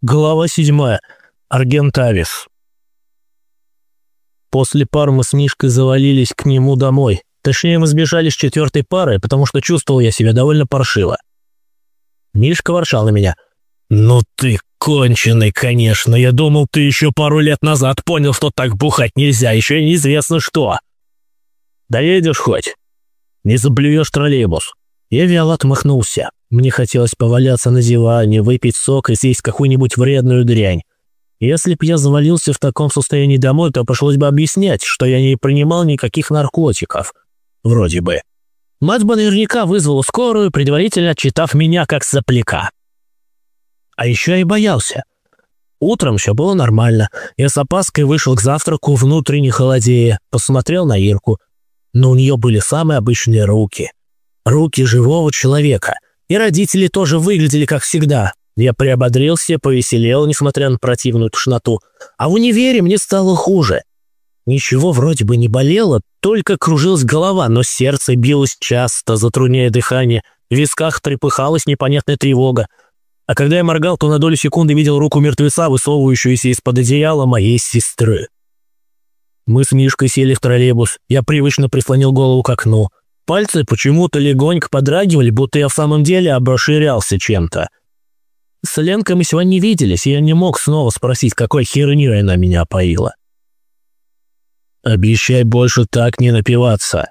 Глава 7. Аргентавис. После пар мы с Мишкой завалились к нему домой. Точнее, мы сбежали с четвертой пары, потому что чувствовал я себя довольно паршиво. Мишка ворчал на меня. «Ну ты конченый, конечно. Я думал, ты еще пару лет назад понял, что так бухать нельзя, еще неизвестно что. Доедешь хоть? Не заблюешь троллейбус». Я вяло отмахнулся. Мне хотелось поваляться на диване, выпить сок и съесть какую-нибудь вредную дрянь. Если б я завалился в таком состоянии домой, то пришлось бы объяснять, что я не принимал никаких наркотиков. Вроде бы. Мать бы наверняка вызвала скорую, предварительно отчитав меня как сопляка. А еще я и боялся. Утром все было нормально. Я с опаской вышел к завтраку внутренне холодея, посмотрел на Ирку. Но у нее были самые обычные руки. Руки живого человека — и родители тоже выглядели как всегда. Я приободрился, повеселел, несмотря на противную тошноту. А в универе мне стало хуже. Ничего вроде бы не болело, только кружилась голова, но сердце билось часто, затрудняя дыхание. В висках трепыхалась непонятная тревога. А когда я моргал, то на долю секунды видел руку мертвеца, высовывающуюся из-под одеяла моей сестры. Мы с Мишкой сели в троллейбус. Я привычно прислонил голову к окну. Пальцы почему-то легонько подрагивали, будто я в самом деле обоширялся чем-то. С Ленкой мы сегодня не виделись, и я не мог снова спросить, какой херней она меня поила. «Обещай больше так не напиваться».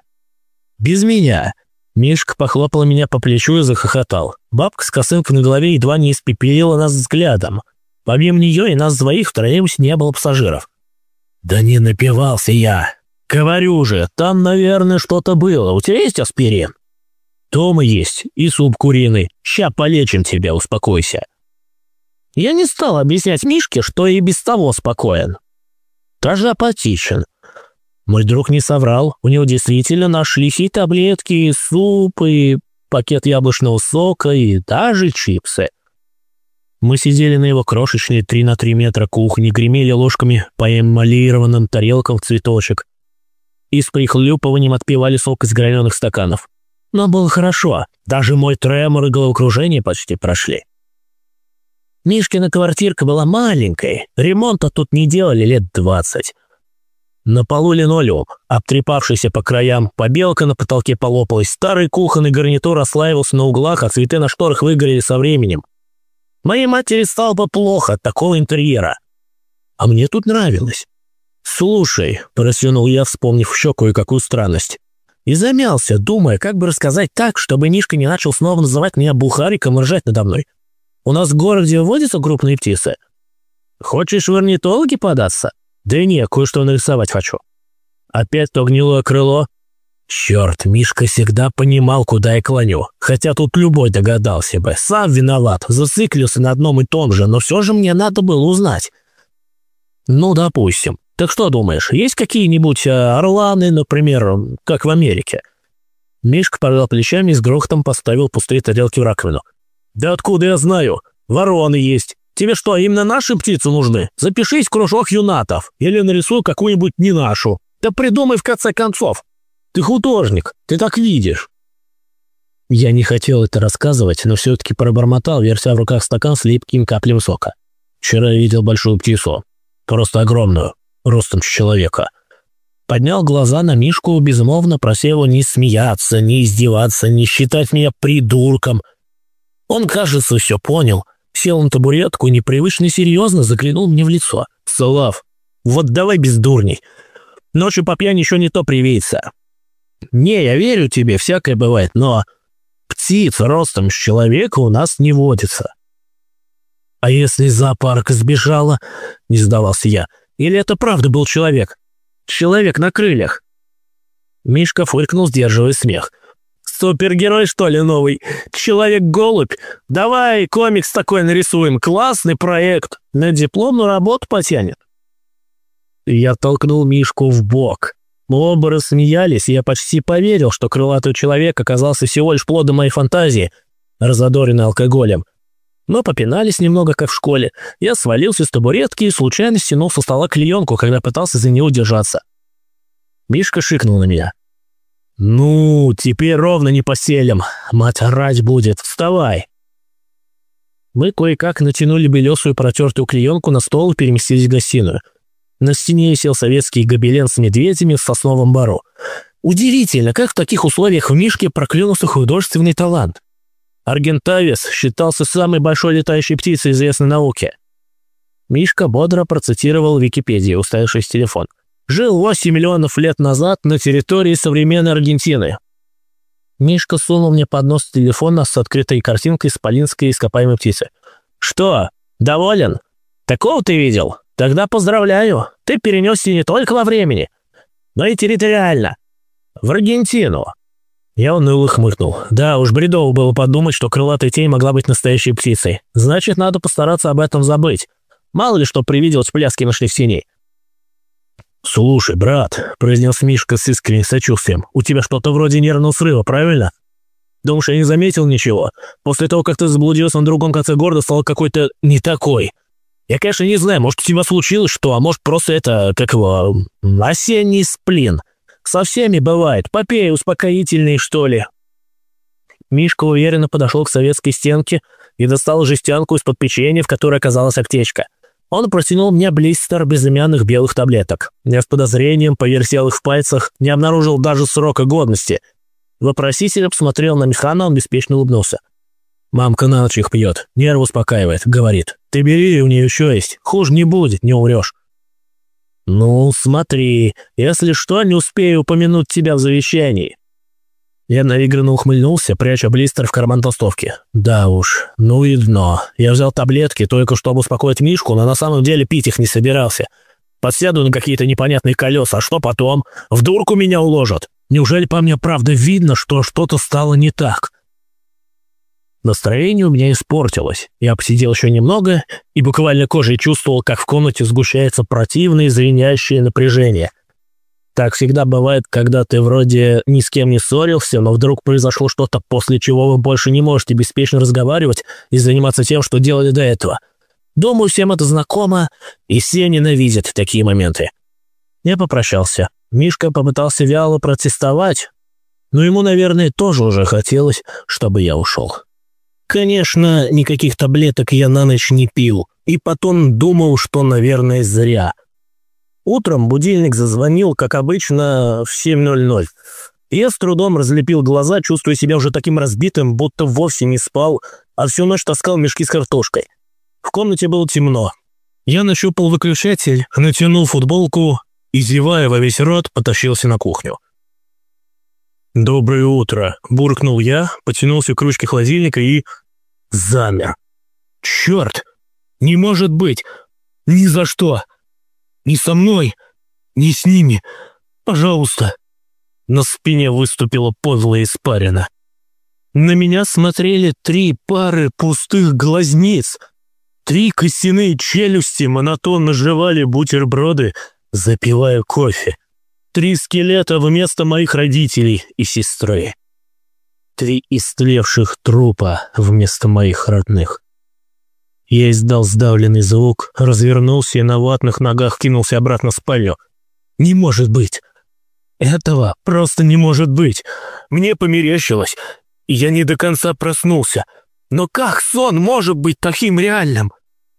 «Без меня». Мишка похлопал меня по плечу и захохотал. Бабка с косынкой на голове едва не испепелила нас взглядом. Помимо нее и нас двоих в троллейбусе не было пассажиров. «Да не напивался я», «Говорю же, там, наверное, что-то было. У тебя есть аспирин?» «Дома есть. И суп куриный. Ща полечим тебя, успокойся». Я не стал объяснять Мишке, что и без того спокоен. Даже апатичен. Мой друг не соврал. У него действительно нашлись и таблетки, и суп, и пакет яблочного сока, и даже чипсы. Мы сидели на его крошечной 3 на 3 метра кухне, гремели ложками по эмалированным тарелкам цветочек и с прихлюпыванием отпивали сок из граненых стаканов. Но было хорошо, даже мой тремор и головокружение почти прошли. Мишкина квартирка была маленькой, ремонта тут не делали лет двадцать. На полу линолеум, обтрепавшийся по краям, побелка на потолке полопалась, старый кухонный гарнитур ослаивался на углах, а цветы на шторах выгорели со временем. Моей матери стало бы плохо от такого интерьера. А мне тут нравилось. «Слушай», – протянул я, вспомнив еще кое-какую странность. И замялся, думая, как бы рассказать так, чтобы Мишка не начал снова называть меня бухариком и ржать надо мной. «У нас в городе водятся крупные птицы. Хочешь в орнитологи податься? Да не, кое-что нарисовать хочу». Опять то гнилое крыло. Черт, Мишка всегда понимал, куда я клоню. Хотя тут любой догадался бы. Сам виноват, зациклился на одном и том же, но все же мне надо было узнать. Ну, допустим. Так что думаешь, есть какие-нибудь э, орланы, например, как в Америке?» Мишка пожал плечами и с грохотом поставил пустые тарелки в раковину. «Да откуда я знаю? Вороны есть. Тебе что, именно наши птицы нужны? Запишись в кружок юнатов или нарисуй какую-нибудь не нашу. Да придумай в конце концов. Ты художник, ты так видишь». Я не хотел это рассказывать, но все-таки пробормотал, вертя в руках стакан с липким каплем сока. Вчера видел большую птицу. Просто огромную ростом человека. Поднял глаза на Мишку, безмолвно прося его не смеяться, не издеваться, не считать меня придурком. Он, кажется, все понял. Сел на табуретку и непривычно серьезно заглянул мне в лицо. «Слав, вот давай без дурней. Ночью по пьяни еще не то привеется. Не, я верю тебе, всякое бывает, но птиц ростом с человека у нас не водится». «А если из зоопарка сбежала?» – не сдавался я. Или это правда был человек? Человек на крыльях?» Мишка фыркнул, сдерживая смех. «Супергерой, что ли, новый? Человек-голубь? Давай комикс такой нарисуем. Классный проект. На дипломную работу потянет». Я толкнул Мишку в бок. Мы оба рассмеялись, и я почти поверил, что крылатый человек оказался всего лишь плодом моей фантазии, разодоренный алкоголем. Мы попинались немного, как в школе. Я свалился с табуретки и случайно стянул со стола клеенку, когда пытался за нее удержаться. Мишка шикнул на меня. «Ну, теперь ровно не поселим. Мать орать будет. Вставай!» Мы кое-как натянули белесую протертую клеенку на стол и переместились в гостиную. На стене висел советский гобелен с медведями в сосновом бару. Удивительно, как в таких условиях в Мишке проклюнулся художественный талант. Аргентавис считался самой большой летающей птицей известной науке. Мишка бодро процитировал Википедию, уставившись в телефон. «Жил 8 миллионов лет назад на территории современной Аргентины». Мишка сунул мне под нос телефона с открытой картинкой спалинской ископаемой птицы. «Что, доволен? Такого ты видел? Тогда поздравляю, ты перенесся не только во времени, но и территориально. В Аргентину. Я уныло хмыкнул. Да, уж бредово было подумать, что крылатая тень могла быть настоящей птицей. Значит, надо постараться об этом забыть. Мало ли что привиделось пляски нашли в синей. «Слушай, брат», — произнес Мишка с искренним сочувствием, «у тебя что-то вроде нервного срыва, правильно? Думаешь, я не заметил ничего? После того, как ты заблудился на другом конце города, стал какой-то не такой. Я, конечно, не знаю, может, у тебя случилось что, а может, просто это, как его, осенний сплин. Со всеми бывает. Попей успокоительный, что ли». Мишка уверенно подошел к советской стенке и достал жестянку из-под печенья, в которой оказалась аптечка. Он протянул мне блистер безымянных белых таблеток. Я с подозрением повертел их в пальцах, не обнаружил даже срока годности. Вопроситель посмотрел на Михана, он беспечно улыбнулся. «Мамка на ночь их пьет, нервы успокаивает», — говорит. «Ты бери, у нее еще есть, хуже не будет, не умрешь». «Ну, смотри, если что, не успею упомянуть тебя в завещании». Я наигранно ухмыльнулся, пряча блистер в карман толстовки. «Да уж, ну и дно. Я взял таблетки, только чтобы успокоить Мишку, но на самом деле пить их не собирался. Подсяду на какие-то непонятные колеса, а что потом? В дурку меня уложат. Неужели по мне правда видно, что что-то стало не так?» Настроение у меня испортилось. Я посидел еще немного и буквально кожей чувствовал, как в комнате сгущается противное звенящее напряжение. Так всегда бывает, когда ты вроде ни с кем не ссорился, но вдруг произошло что-то, после чего вы больше не можете беспечно разговаривать и заниматься тем, что делали до этого. Думаю, всем это знакомо, и все ненавидят такие моменты. Я попрощался. Мишка попытался вяло протестовать, но ему, наверное, тоже уже хотелось, чтобы я ушел. Конечно, никаких таблеток я на ночь не пил, и потом думал, что, наверное, зря. Утром будильник зазвонил, как обычно, в 7.00. Я с трудом разлепил глаза, чувствуя себя уже таким разбитым, будто вовсе не спал, а всю ночь таскал мешки с картошкой. В комнате было темно. Я нащупал выключатель, натянул футболку и, зевая во весь рот, потащился на кухню. «Доброе утро!» – буркнул я, потянулся к ручке холодильника и... замер. «Черт! Не может быть! Ни за что! Ни со мной, ни с ними! Пожалуйста!» На спине выступила подлая испарина. На меня смотрели три пары пустых глазниц. Три костяные челюсти монотонно жевали бутерброды, запивая кофе. Три скелета вместо моих родителей и сестры. Три истлевших трупа вместо моих родных. Я издал сдавленный звук, развернулся и на ватных ногах кинулся обратно в спальню. «Не может быть! Этого просто не может быть! Мне померещилось, я не до конца проснулся. Но как сон может быть таким реальным?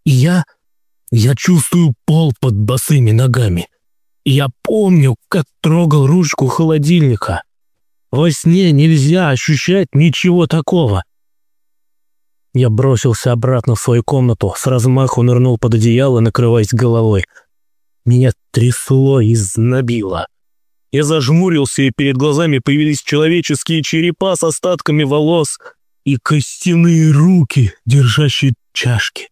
Я... я чувствую пол под босыми ногами. Я помню, как трогал ручку холодильника. Во сне нельзя ощущать ничего такого. Я бросился обратно в свою комнату, с размаху нырнул под одеяло, накрываясь головой. Меня трясло и знобило. Я зажмурился, и перед глазами появились человеческие черепа с остатками волос и костяные руки, держащие чашки.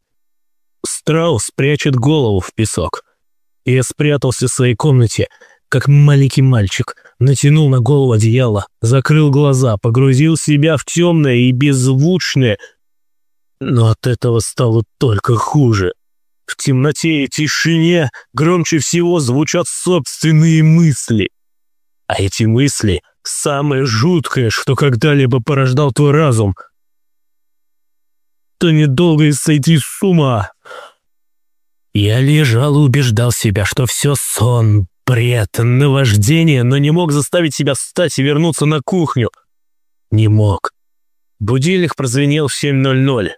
Страус прячет голову в песок. Я спрятался в своей комнате, как маленький мальчик, натянул на голову одеяло, закрыл глаза, погрузил себя в темное и беззвучное, но от этого стало только хуже. В темноте и тишине громче всего звучат собственные мысли. А эти мысли — самое жуткое, что когда-либо порождал твой разум. То недолго и сойти с ума. Я лежал и убеждал себя, что все сон, бред, наваждение, но не мог заставить себя встать и вернуться на кухню. Не мог. Будильник прозвенел в 7.00.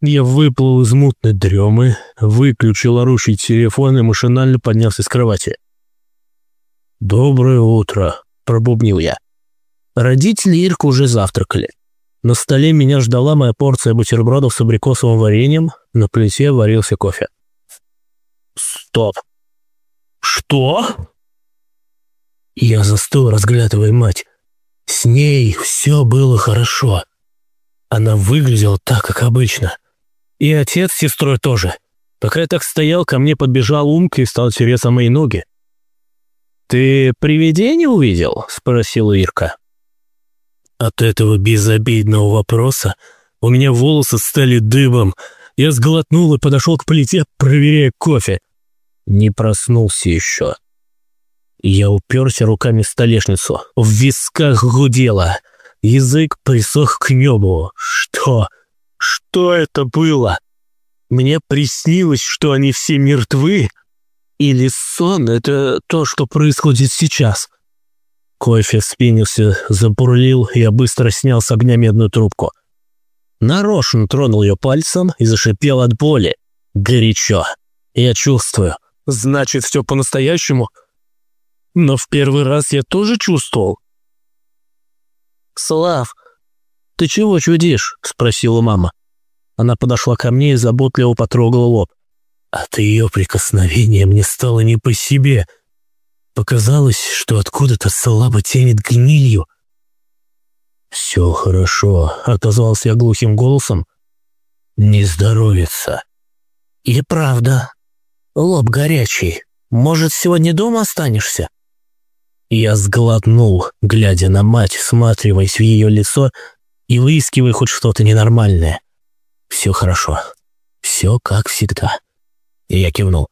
Я выплыл из мутной дремы, выключил орущий телефон и машинально поднялся с кровати. «Доброе утро», — пробубнил я. Родители Ирка уже завтракали. На столе меня ждала моя порция бутербродов с абрикосовым вареньем, на плите варился кофе. «Стоп! Что?» Я застыл, разглядывая мать. С ней все было хорошо. Она выглядела так, как обычно. И отец с сестрой тоже. Пока я так стоял, ко мне подбежал Умка и стал тереться мои ноги. «Ты привидение увидел?» – спросила Ирка. От этого безобидного вопроса у меня волосы стали дыбом. Я сглотнул и подошел к плите, проверяя кофе. Не проснулся еще. Я уперся руками в столешницу. В висках гудело. Язык присох к небу. Что? Что это было? Мне приснилось, что они все мертвы? Или сон — это то, что происходит сейчас? Кофе вспенился, забурлил, я быстро снял с огня медную трубку. Нарочно тронул ее пальцем и зашипел от боли. Горячо. Я чувствую. Значит, все по-настоящему? Но в первый раз я тоже чувствовал. «Слав, ты чего чудишь?» – спросила мама. Она подошла ко мне и заботливо потрогала лоб. От ее прикосновения мне стало не по себе. Показалось, что откуда-то слабо тянет гнилью. «Все хорошо», — отозвался я глухим голосом. «Не здоровится». «И правда. Лоб горячий. Может, сегодня дома останешься?» Я сглотнул, глядя на мать, всматриваясь в ее лицо и выискивая хоть что-то ненормальное. «Все хорошо. Все как всегда». И я кивнул.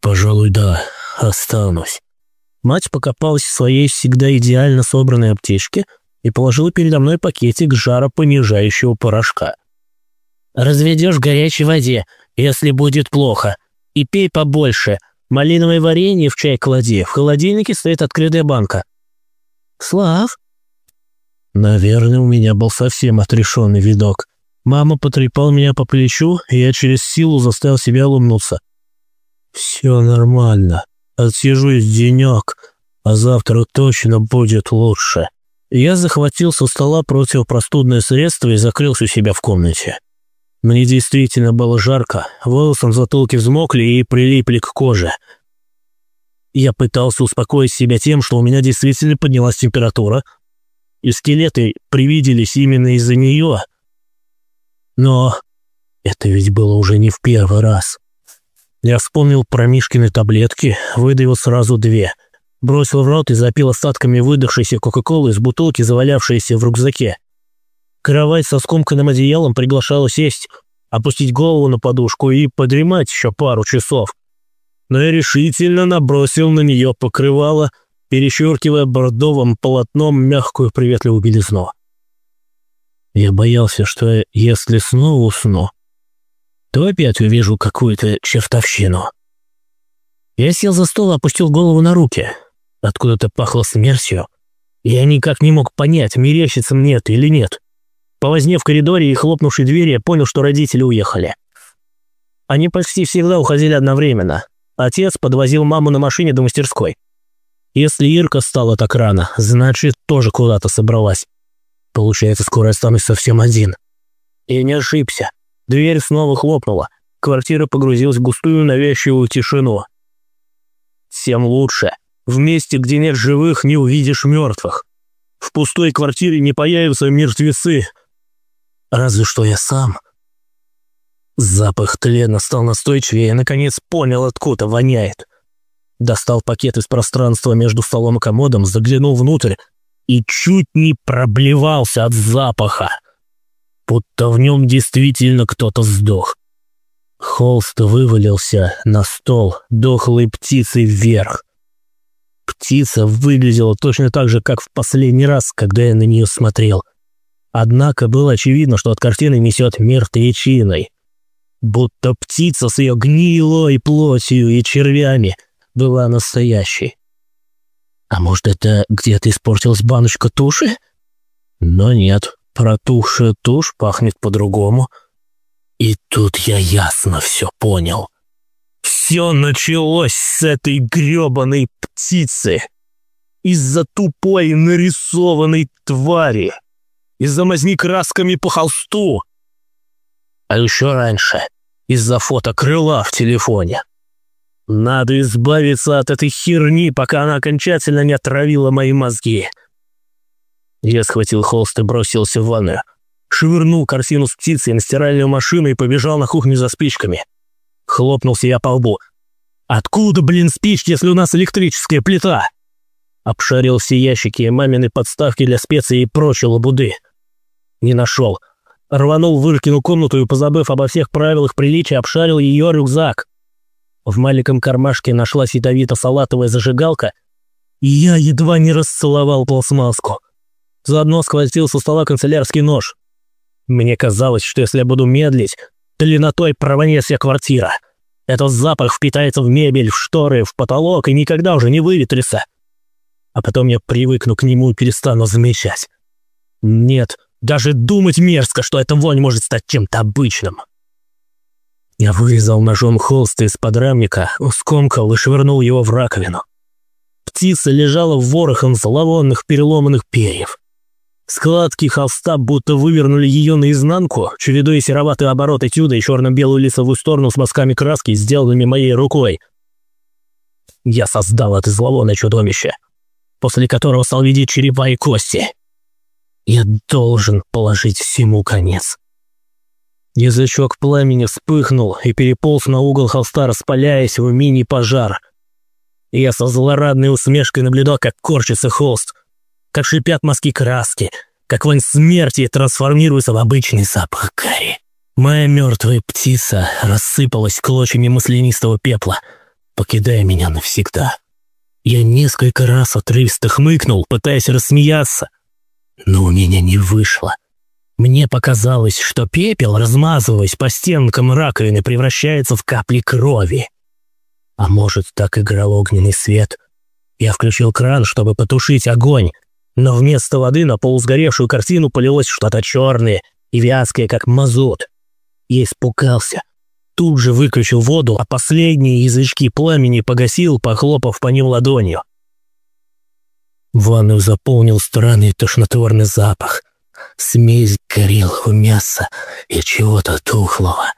«Пожалуй, да, останусь». Мать покопалась в своей всегда идеально собранной аптечке и положила передо мной пакетик жаропонижающего порошка. «Разведешь в горячей воде, если будет плохо, и пей побольше», Малиновое варенье в чай клади. В холодильнике стоит открытая банка. Слав? Наверное, у меня был совсем отрешенный видок. Мама потрепал меня по плечу, и я через силу заставил себя улыбнуться. «Все нормально. Отсижусь денек, а завтра точно будет лучше». Я захватил со стола противопростудное средство и закрылся у себя в комнате. Мне действительно было жарко, волосы на затылке взмокли и прилипли к коже. Я пытался успокоить себя тем, что у меня действительно поднялась температура, и скелеты привиделись именно из-за нее. Но это ведь было уже не в первый раз. Я вспомнил про Мишкины таблетки, выдавил сразу две, бросил в рот и запил остатками выдохшейся Кока-Колы из бутылки, завалявшейся в рюкзаке. Кровать со скомканным одеялом приглашала сесть, опустить голову на подушку и подремать еще пару часов. Но я решительно набросил на нее покрывало, перещеркивая бордовым полотном мягкую приветливую белизну. Я боялся, что если снова усну, то опять увижу какую-то чертовщину. Я сел за стол и опустил голову на руки. Откуда-то пахло смертью. Я никак не мог понять, мерещится мне это или нет. По возне в коридоре и хлопнувшей двери я понял, что родители уехали. Они почти всегда уходили одновременно. Отец подвозил маму на машине до мастерской. Если Ирка стала так рано, значит, тоже куда-то собралась. Получается, скоро останусь совсем один. И не ошибся. Дверь снова хлопнула. Квартира погрузилась в густую навязчивую тишину. Всем лучше. В месте, где нет живых, не увидишь мертвых. В пустой квартире не появятся мертвецы, Разве что я сам. Запах тлена стал настойчивее, и, наконец, понял, откуда воняет. Достал пакет из пространства между столом и комодом, заглянул внутрь и чуть не проблевался от запаха. Будто в нем действительно кто-то сдох. Холст вывалился на стол дохлой птицей вверх. Птица выглядела точно так же, как в последний раз, когда я на нее смотрел. Однако было очевидно, что от картины несет мертвечиной. Будто птица с ее гнилой плотью и червями была настоящей. А может, это где-то испортилась баночка туши? Но нет, протухшая тушь пахнет по-другому. И тут я ясно все понял. Все началось с этой гребаной птицы. Из-за тупой нарисованной твари. Из-за мазни красками по холсту. А еще раньше из-за фото крыла в телефоне. Надо избавиться от этой херни, пока она окончательно не отравила мои мозги. Я схватил холст и бросился в ванную. Швырнул картину с птицей на стиральную машину и побежал на кухню за спичками. Хлопнулся я по лбу. «Откуда, блин, спички, если у нас электрическая плита?» Обшарил все ящики, мамины подставки для специй и прочей лабуды. Не нашел. Рванул в Иркину комнату и, позабыв обо всех правилах приличия, обшарил ее рюкзак. В маленьком кармашке нашлась ядовито-салатовая зажигалка, и я едва не расцеловал пластмасску. Заодно схватил со стола канцелярский нож. Мне казалось, что если я буду медлить, длиннотой провонит вся квартира. Этот запах впитается в мебель, в шторы, в потолок и никогда уже не выветрится. А потом я привыкну к нему и перестану замечать. Нет, даже думать мерзко, что эта вонь может стать чем-то обычным. Я вырезал ножом холст из подрамника, скомкал и швырнул его в раковину. Птица лежала в ворохом зловонных переломанных перьев. Складки холста будто вывернули ее наизнанку, чередуя сероватые обороты тюда и черно-белую лицевую сторону с мазками краски, сделанными моей рукой. Я создал это зловонное чудовище, после которого стал видеть черепа и кости. Я должен положить всему конец. Язычок пламени вспыхнул и переполз на угол холста, распаляясь в мини-пожар. Я со злорадной усмешкой наблюдал, как корчится холст, как шипят мазки краски, как вонь смерти трансформируется в обычный запах гари. Моя мертвая птица рассыпалась клочьями маслянистого пепла, покидая меня навсегда. Я несколько раз отрывисто хмыкнул, пытаясь рассмеяться — но у меня не вышло. Мне показалось, что пепел, размазываясь по стенкам раковины, превращается в капли крови. А может, так играл огненный свет? Я включил кран, чтобы потушить огонь, но вместо воды на полусгоревшую картину полилось что-то черное и вязкое, как мазут. Я испугался. Тут же выключил воду, а последние язычки пламени погасил, похлопав по ним ладонью. Ванную заполнил странный тошнотворный запах. Смесь горелого мяса и чего-то тухлого.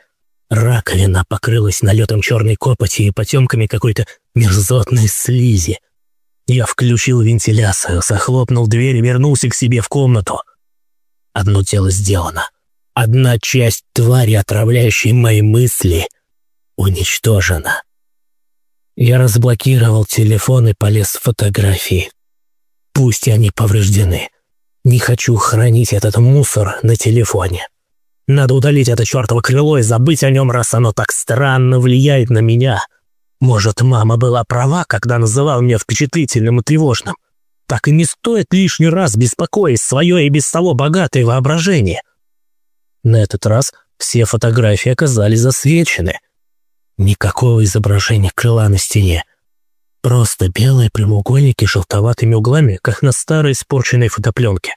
Раковина покрылась налетом черной копоти и потемками какой-то мерзотной слизи. Я включил вентиляцию, захлопнул дверь и вернулся к себе в комнату. Одно дело сделано. Одна часть твари, отравляющей мои мысли, уничтожена. Я разблокировал телефон и полез в фотографии. Пусть они повреждены. Не хочу хранить этот мусор на телефоне. Надо удалить это чертово крыло и забыть о нем, раз оно так странно влияет на меня. Может, мама была права, когда называла меня впечатлительным и тревожным. Так и не стоит лишний раз беспокоить свое и без того богатое воображение. На этот раз все фотографии оказались засвечены. Никакого изображения крыла на стене. Просто белые прямоугольники с желтоватыми углами, как на старой испорченной фотопленке.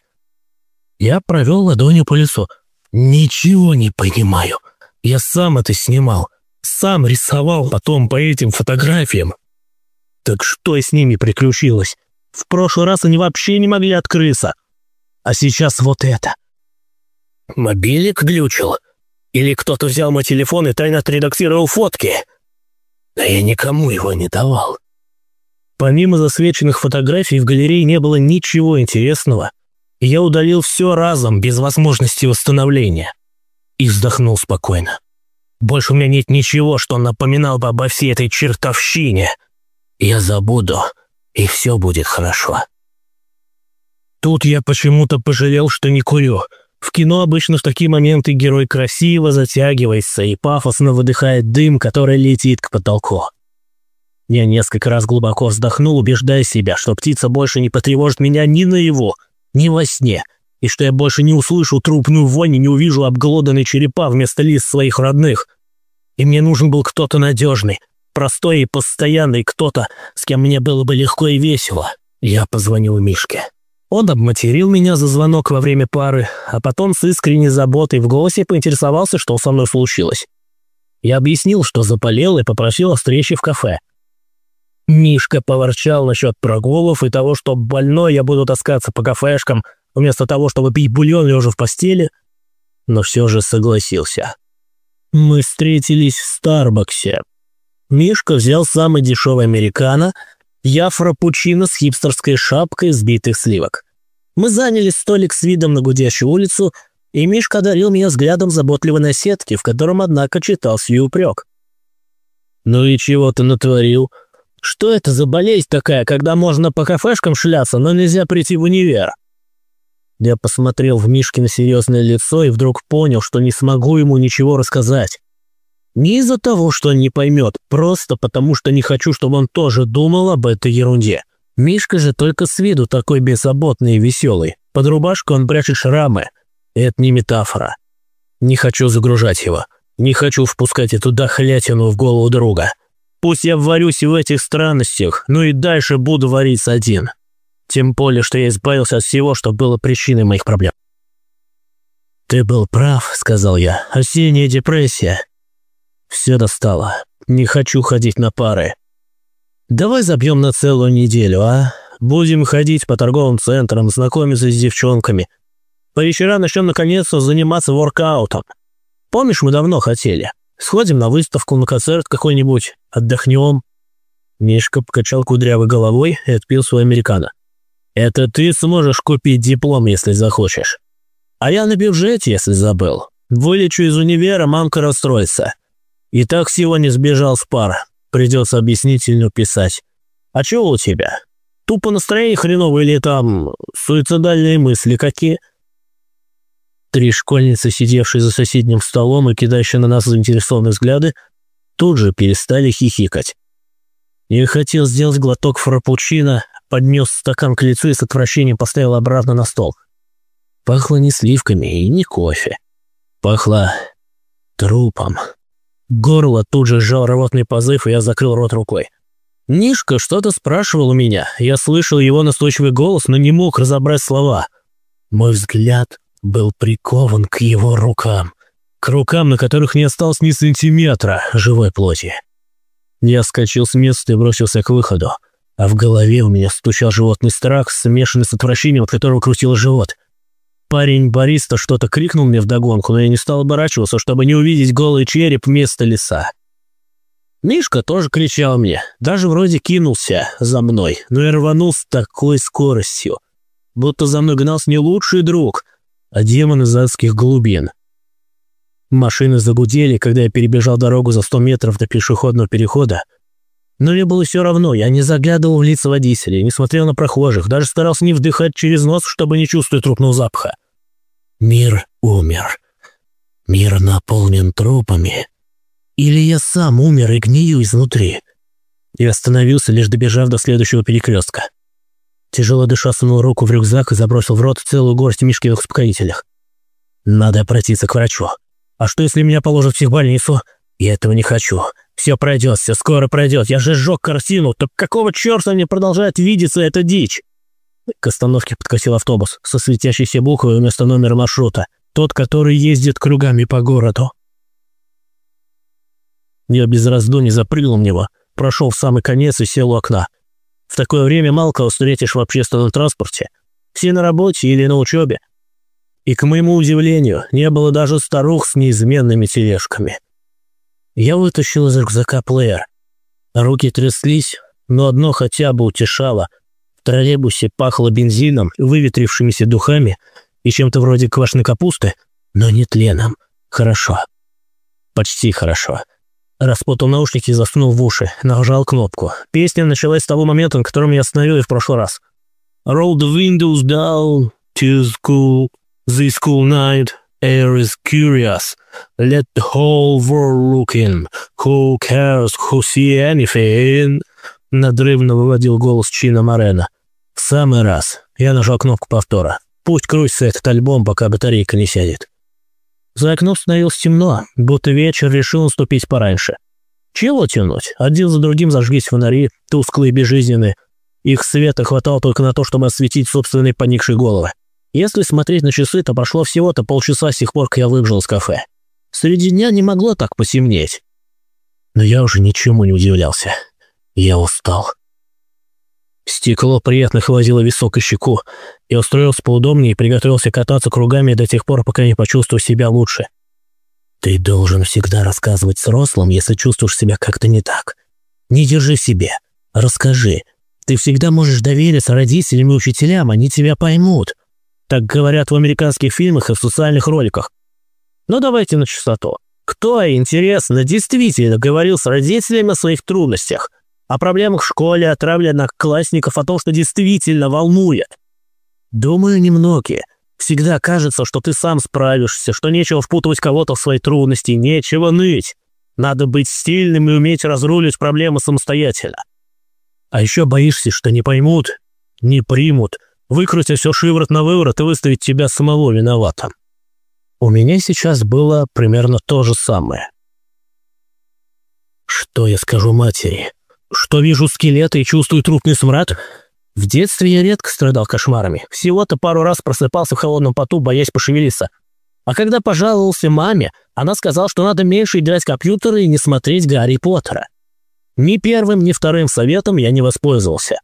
Я провел ладонью по лицу. Ничего не понимаю. Я сам это снимал. Сам рисовал потом по этим фотографиям. Так что с ними приключилось? В прошлый раз они вообще не могли открыться. А сейчас вот это. Мобилик глючил? Или кто-то взял мой телефон и тайно отредактировал фотки? Да я никому его не давал. Помимо засвеченных фотографий в галерее не было ничего интересного, я удалил все разом, без возможности восстановления. И вздохнул спокойно. Больше у меня нет ничего, что напоминал бы обо всей этой чертовщине. Я забуду, и все будет хорошо. Тут я почему-то пожалел, что не курю. В кино обычно в такие моменты герой красиво затягивается и пафосно выдыхает дым, который летит к потолку. Я несколько раз глубоко вздохнул, убеждая себя, что птица больше не потревожит меня ни наяву, ни во сне, и что я больше не услышу трупную вонь и не увижу обглоданные черепа вместо лист своих родных. И мне нужен был кто-то надежный, простой и постоянный кто-то, с кем мне было бы легко и весело. Я позвонил Мишке. Он обматерил меня за звонок во время пары, а потом с искренней заботой в голосе поинтересовался, что со мной случилось. Я объяснил, что заболел и попросил о встрече в кафе. Мишка поворчал насчет прогулов и того, что больной я буду таскаться по кафешкам, вместо того, чтобы пить бульон лежа в постели, но все же согласился. Мы встретились в Старбаксе. Мишка взял самый дешевый американо, я фрапучино с хипстерской шапкой сбитых сливок. Мы заняли столик с видом на гудящую улицу, и Мишка одарил меня взглядом заботливой наседки, в котором, однако, читался и упрек. «Ну и чего ты натворил?» Что это за болезнь такая, когда можно по кафешкам шляться, но нельзя прийти в универ? Я посмотрел в Мишкино серьезное лицо и вдруг понял, что не смогу ему ничего рассказать. Не из-за того, что он не поймет, просто потому что не хочу, чтобы он тоже думал об этой ерунде. Мишка же только с виду такой беззаботный и веселый. Под рубашку он прячет шрамы. Это не метафора. Не хочу загружать его. Не хочу впускать эту дохлятину в голову друга. Пусть я варюсь в этих странностях, но и дальше буду вариться один. Тем более, что я избавился от всего, что было причиной моих проблем. «Ты был прав», — сказал я. «Осенняя депрессия». Все достало. Не хочу ходить на пары. Давай забьем на целую неделю, а? Будем ходить по торговым центрам, знакомиться с девчонками. По вечерам начнем наконец-то заниматься воркаутом. Помнишь, мы давно хотели? Сходим на выставку, на концерт какой-нибудь, отдохнем». Мишка покачал кудрявой головой и отпил свой американо. «Это ты сможешь купить диплом, если захочешь. А я на бюджете, если забыл. Вылечу из универа, мамка расстроится. И так сегодня сбежал с пар. Придется объяснительно писать. А чего у тебя? Тупо настроение хреновое или там суицидальные мысли какие?» Три школьницы, сидевшие за соседним столом и кидающие на нас заинтересованные взгляды, тут же перестали хихикать. Я хотел сделать глоток фрапучино, поднес стакан к лицу и с отвращением поставил обратно на стол. Пахло не сливками и не кофе. Пахло трупом. Горло тут же сжал рвотный позыв, и я закрыл рот рукой. Нишка что-то спрашивал у меня. Я слышал его настойчивый голос, но не мог разобрать слова. Мой взгляд был прикован к его рукам. К рукам, на которых не осталось ни сантиметра живой плоти. Я скачал с места и бросился к выходу. А в голове у меня стучал животный страх, смешанный с отвращением, от которого крутил живот. Парень-бариста что-то крикнул мне вдогонку, но я не стал оборачиваться, чтобы не увидеть голый череп вместо леса. Мишка тоже кричал мне, даже вроде кинулся за мной, но я рванул с такой скоростью, будто за мной гнался не лучший друг — а демон из адских глубин. Машины загудели, когда я перебежал дорогу за 100 метров до пешеходного перехода. Но мне было все равно, я не заглядывал в лица водителей, не смотрел на прохожих, даже старался не вдыхать через нос, чтобы не чувствовать трупного запаха. Мир умер. Мир наполнен трупами. Или я сам умер и гнию изнутри. Я остановился, лишь добежав до следующего перекрестка. Тяжело дыша сунул руку в рюкзак и забросил в рот целую горсть мишкиных успокоительных. Надо обратиться к врачу. А что, если меня положат в психбольницу? Я этого не хочу. Все пройдет, все скоро пройдет. Я же сжег картину. Так какого черта мне продолжает видеться эта дичь? К остановке подкатил автобус со светящейся буквой вместо номера маршрута. Тот, который ездит кругами по городу. Я без раздумий запрыгнул в него, прошел в самый конец и сел у окна. В такое время мало кого встретишь в общественном транспорте. Все на работе или на учебе. И, к моему удивлению, не было даже старух с неизменными тележками. Я вытащил из рюкзака плеер. Руки тряслись, но одно хотя бы утешало. В троллейбусе пахло бензином, выветрившимися духами и чем-то вроде квашеной капусты, но не тленом. Хорошо. Почти хорошо. Распутал наушники и засунул в уши. Нажал кнопку. Песня началась с того момента, на котором я остановил ее в прошлый раз. Roll the windows down to school. This school night. Air is curious. Let the whole world look in. Who cares who see anything? Надрывно выводил голос Чина Морена. В самый раз. Я нажал кнопку повтора. Пусть крутится этот альбом, пока батарейка не сядет. За окном становилось темно, будто вечер решил наступить пораньше. Чего тянуть? Один за другим зажглись фонари, тусклые и безжизненные. Их света хватало только на то, чтобы осветить собственные поникшие головы. Если смотреть на часы, то прошло всего-то полчаса с тех пор, как я выбежал из кафе. Среди дня не могло так посемнеть. Но я уже ничему не удивлялся. Я устал. Стекло приятно холодило висок и щеку. Я устроился поудобнее и приготовился кататься кругами до тех пор, пока не почувствую себя лучше. Ты должен всегда рассказывать взрослым, если чувствуешь себя как-то не так. Не держи себе. Расскажи. Ты всегда можешь довериться родителям и учителям, они тебя поймут. Так говорят в американских фильмах и в социальных роликах. Но давайте на чистоту. Кто, интересно, действительно говорил с родителями о своих трудностях? О проблемах в школе, о травле одноклассников, о том, что действительно волнует? Думаю, немногие. Всегда кажется, что ты сам справишься, что нечего впутывать кого-то в свои трудности, нечего ныть. Надо быть стильным и уметь разрулить проблемы самостоятельно. А еще боишься, что не поймут, не примут, выкрутят все шиворот на выворот и выставить тебя самого виноватым. У меня сейчас было примерно то же самое. Что я скажу матери? Что вижу скелеты и чувствую трупный смрад? В детстве я редко страдал кошмарами. Всего-то пару раз просыпался в холодном поту, боясь пошевелиться. А когда пожаловался маме, она сказала, что надо меньше играть компьютеры и не смотреть Гарри Поттера. Ни первым, ни вторым советом я не воспользовался.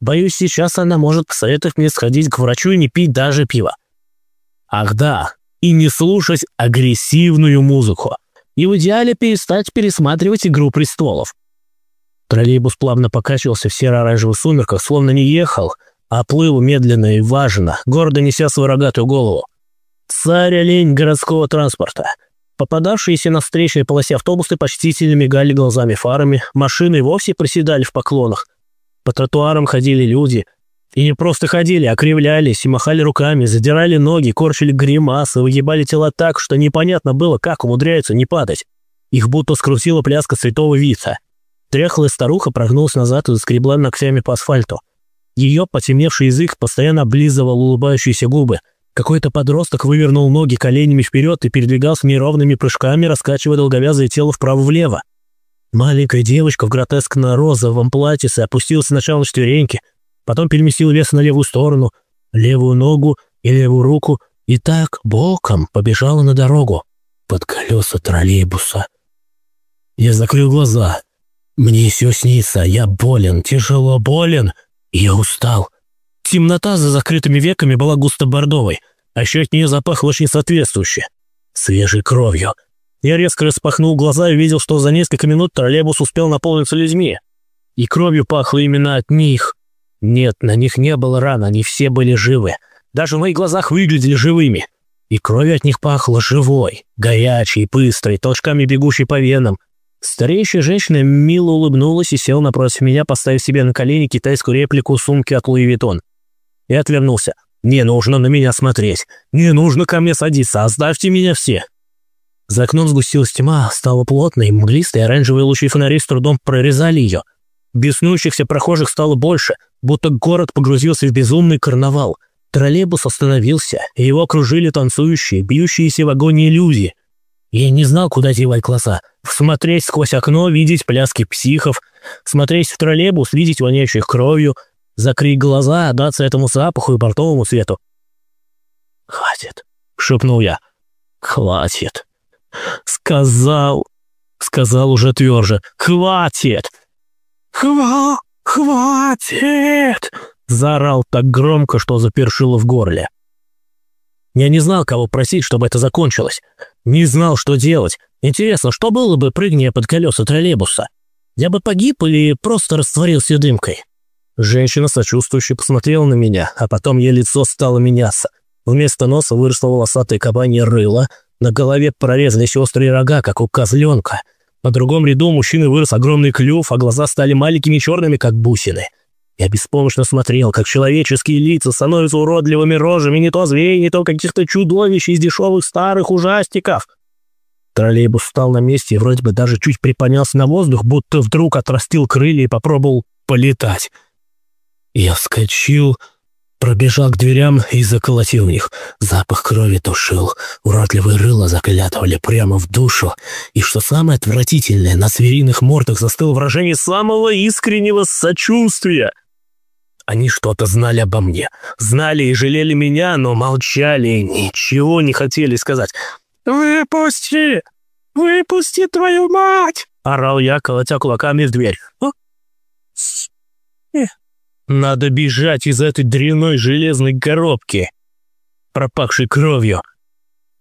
Боюсь, сейчас она может посоветовать мне сходить к врачу и не пить даже пиво. Ах да, и не слушать агрессивную музыку. И в идеале перестать пересматривать «Игру престолов». Троллейбус плавно покачивался в серо-оранжевых сумерках, словно не ехал, а плыл медленно и важно, гордо неся свою рогатую голову. Царь-олень городского транспорта. Попадавшиеся на встречной полосе автобусы почтительно мигали глазами фарами, машины вовсе приседали в поклонах. По тротуарам ходили люди. И не просто ходили, а кривлялись и махали руками, задирали ноги, корчили гримасы, выгибали тела так, что непонятно было, как умудряются не падать. Их будто скрутила пляска святого Вица. Тряхлая старуха прогнулась назад и заскребла ногтями по асфальту. Ее потемневший язык постоянно облизывал улыбающиеся губы. Какой-то подросток вывернул ноги коленями вперед и передвигался неровными прыжками, раскачивая долговязое тело вправо-влево. Маленькая девочка в гротескно-розовом платьице опустилась сначала на четвереньки, потом переместила вес на левую сторону, левую ногу и левую руку, и так боком побежала на дорогу под колеса троллейбуса. Я закрыл глаза. Мне все снится, я болен, тяжело болен, я устал. Темнота за закрытыми веками была густо-бордовой, а еще от нее запахло очень соответствующе. Свежей кровью. Я резко распахнул глаза и увидел, что за несколько минут троллейбус успел наполниться людьми. И кровью пахло именно от них. Нет, на них не было ран, они все были живы. Даже в моих глазах выглядели живыми. И кровью от них пахло живой, горячей, быстрой, толчками бегущей по венам, Стареющая женщина мило улыбнулась и села напротив меня, поставив себе на колени китайскую реплику сумки от Луи Виттон. И отвернулся. «Не нужно на меня смотреть. Не нужно ко мне садиться. Оставьте меня все». За окном сгустилась тьма, стала плотной, мглистой, оранжевые лучи фонарей с трудом прорезали ее. Беснующихся прохожих стало больше, будто город погрузился в безумный карнавал. Троллейбус остановился, и его окружили танцующие, бьющиеся в агонии люди – я не знал, куда девать глаза. Смотреть сквозь окно, видеть пляски психов. Смотреть в троллейбус, видеть воняющих кровью. Закрыть глаза, отдаться этому запаху и бортовому цвету. «Хватит», — шепнул я. «Хватит». «Сказал», — сказал уже тверже. «Хватит». «Хва... хватит!» — заорал так громко, что запершило в горле. Я не знал, кого просить, чтобы это закончилось. Не знал, что делать. Интересно, что было бы, прыгнее под колеса троллейбуса? Я бы погиб или просто растворился дымкой? Женщина сочувствующе посмотрела на меня, а потом ее лицо стало меняться. Вместо носа выросло волосатое кабанье рыло, на голове прорезались острые рога, как у козленка. На другом ряду мужчины вырос огромный клюв, а глаза стали маленькими черными, как бусины. Я беспомощно смотрел, как человеческие лица становятся уродливыми рожами не то зверей, не то каких-то чудовищ из дешевых старых ужастиков. Троллейбус встал на месте и вроде бы даже чуть приподнялся на воздух, будто вдруг отрастил крылья и попробовал полетать. Я вскочил, пробежал к дверям и заколотил в них. Запах крови тушил, уродливые рыла заглядывали прямо в душу, и, что самое отвратительное, на звериных мордах застыло выражение самого искреннего сочувствия — Они что-то знали обо мне. Знали и жалели меня, но молчали, ничего не хотели сказать. «Выпусти! Выпусти твою мать!» — орал я, колотя кулаками в дверь. «О? Надо бежать из этой дряной железной коробки, пропахшей кровью.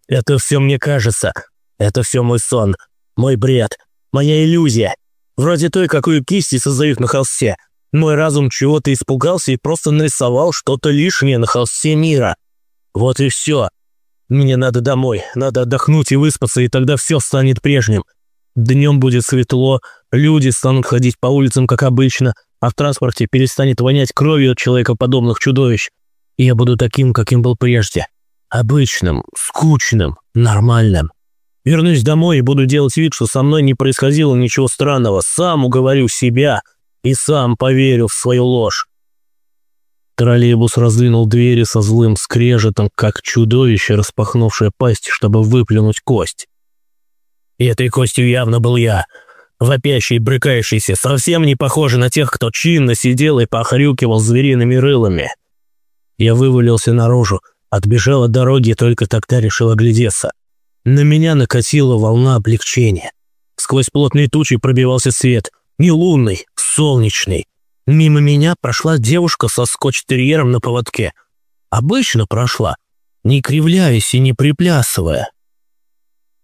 Это все мне кажется. Это все мой сон, мой бред, моя иллюзия. Вроде той, какую кисти создают на холсте. Мой разум чего-то испугался и просто нарисовал что-то лишнее на холсте мира. Вот и все. Мне надо домой, надо отдохнуть и выспаться, и тогда все станет прежним. Днем будет светло, люди станут ходить по улицам, как обычно, а в транспорте перестанет вонять кровью от человекоподобных чудовищ. И я буду таким, каким был прежде. Обычным, скучным, нормальным. Вернусь домой и буду делать вид, что со мной не происходило ничего странного. Сам уговорю себя – и сам поверил в свою ложь. Троллейбус раздвинул двери со злым скрежетом, как чудовище, распахнувшее пасть, чтобы выплюнуть кость. И этой костью явно был я, вопящий, брыкающийся, совсем не похожий на тех, кто чинно сидел и похрюкивал звериными рылами. Я вывалился наружу, отбежал от дороги и только тогда решил оглядеться. На меня накатила волна облегчения. Сквозь плотные тучи пробивался свет, не лунный, солнечный. Мимо меня прошла девушка со скотч-терьером на поводке. Обычно прошла, не кривляясь и не приплясывая.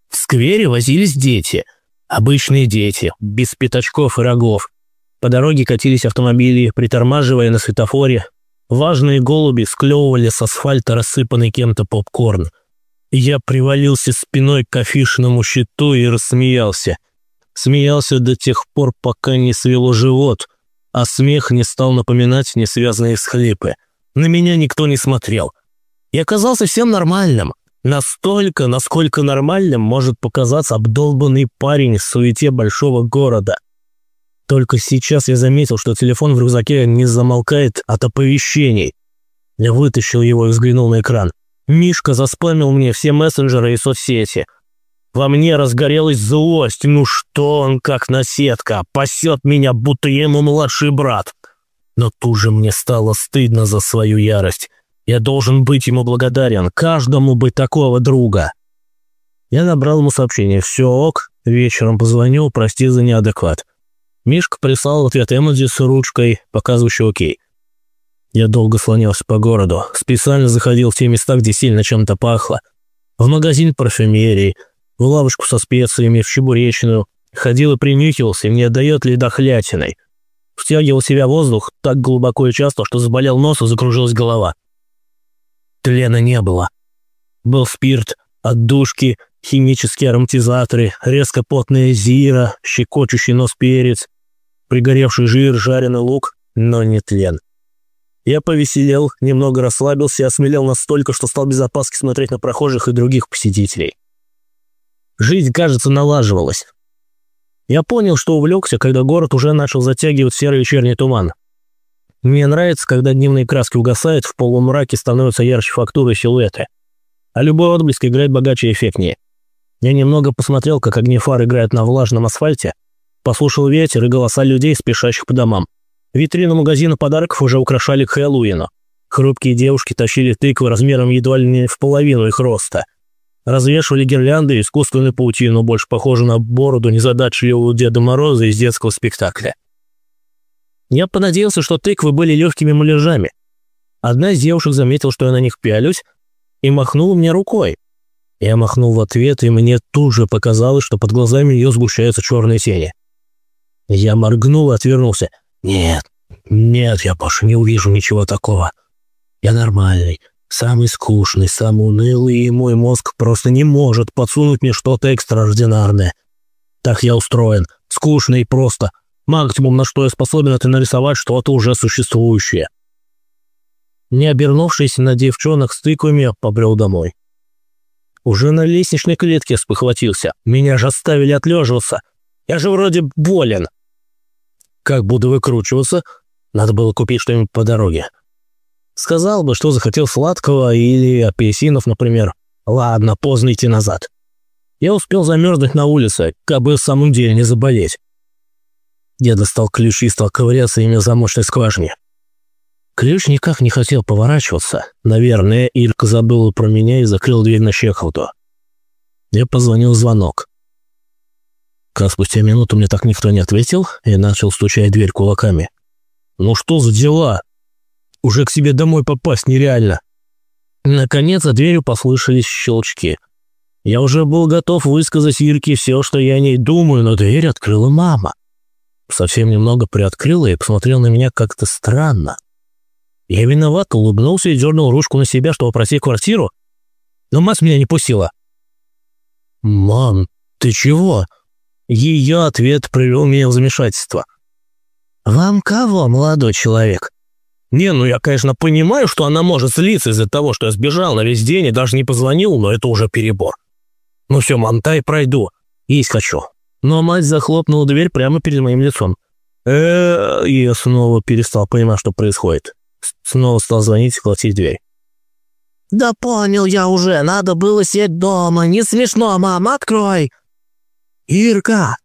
В сквере возились дети. Обычные дети, без пятачков и рогов. По дороге катились автомобили, притормаживая на светофоре. Важные голуби склевывали с асфальта рассыпанный кем-то попкорн. Я привалился спиной к афишному щиту и рассмеялся – Смеялся до тех пор, пока не свело живот, а смех не стал напоминать несвязные схлипы. На меня никто не смотрел. Я оказался всем нормальным. Настолько, насколько нормальным может показаться обдолбанный парень в суете большого города. Только сейчас я заметил, что телефон в рюкзаке не замолкает от оповещений. Я вытащил его и взглянул на экран. Мишка заспамил мне все мессенджеры и соцсети – во мне разгорелась злость. Ну что он, как наседка, пасет меня, будто ему младший брат. Но тут же мне стало стыдно за свою ярость. Я должен быть ему благодарен, каждому быть такого друга. Я набрал ему сообщение. «Все ок, вечером позвонил, прости за неадекват». Мишка прислал ответ эмодзи с ручкой, показывающий окей. Я долго слонялся по городу, специально заходил в те места, где сильно чем-то пахло. В магазин парфюмерии – в лавочку со специями, в чебуречную. Ходил и принюхивался, не отдает ли дохлятиной. Втягивал себя воздух так глубоко и часто, что заболел нос и закружилась голова. Тлена не было. Был спирт, отдушки, химические ароматизаторы, резко потная зира, щекочущий нос перец, пригоревший жир, жареный лук, но не тлен. Я повеселел, немного расслабился и осмелел настолько, что стал без опаски смотреть на прохожих и других посетителей. Жизнь, кажется, налаживалась. Я понял, что увлекся, когда город уже начал затягивать серый вечерний туман. Мне нравится, когда дневные краски угасают, в полумраке становятся ярче фактуры и силуэты. А любой отблеск играет богаче и эффектнее. Я немного посмотрел, как огни фар играют на влажном асфальте, послушал ветер и голоса людей, спешащих по домам. Витрину магазина подарков уже украшали к Хэллоуину. Хрупкие девушки тащили тыквы размером едва ли не в половину их роста – развешивали гирлянды искусственной паутину, больше похожую на бороду незадачливого Деда Мороза из детского спектакля. Я понадеялся, что тыквы были легкими муляжами. Одна из девушек заметила, что я на них пялюсь, и махнула мне рукой. Я махнул в ответ, и мне тут же показалось, что под глазами ее сгущаются черные тени. Я моргнул и отвернулся. «Нет, нет, я больше не увижу ничего такого. Я нормальный, Самый скучный, самый унылый, и мой мозг просто не может подсунуть мне что-то экстраординарное. Так я устроен. Скучно и просто. Максимум, на что я способен, это нарисовать что-то уже существующее. Не обернувшись на девчонок с тыквами, побрел домой. Уже на лестничной клетке спохватился. Меня же оставили отлеживаться. Я же вроде болен. Как буду выкручиваться? Надо было купить что-нибудь по дороге. Сказал бы, что захотел сладкого или апельсинов, например. Ладно, поздно идти назад. Я успел замерзнуть на улице, как бы в самом деле не заболеть. Я достал ключи и стал ковыряться ими в замочной скважине. Ключ никак не хотел поворачиваться. Наверное, Ирка забыла про меня и закрыл дверь на Чеховду. Я позвонил в звонок. Как спустя минуту мне так никто не ответил и начал стучать дверь кулаками. «Ну что за дела? Уже к себе домой попасть нереально!» Наконец за дверью послышались щелчки. Я уже был готов высказать Ирке все, что я о ней думаю, но дверь открыла мама. Совсем немного приоткрыла и посмотрела на меня как-то странно. Я виноват, улыбнулся и дернул ручку на себя, чтобы пройти квартиру, но мать меня не пустила. «Мам, ты чего?» Ее ответ привел меня в замешательство. «Вам кого, молодой человек?» «Не, ну я, конечно, понимаю, что она может злиться из-за того, что я сбежал на весь день и даже не позвонил, но это уже перебор. Ну все, монтай пройду. Есть хочу». Но мать захлопнула дверь прямо перед моим лицом. э и я снова перестал понимать, что происходит. Снова стал звонить и колотить дверь. «Да понял я уже, надо было сидеть дома, не смешно, мам, открой!» «Ирка!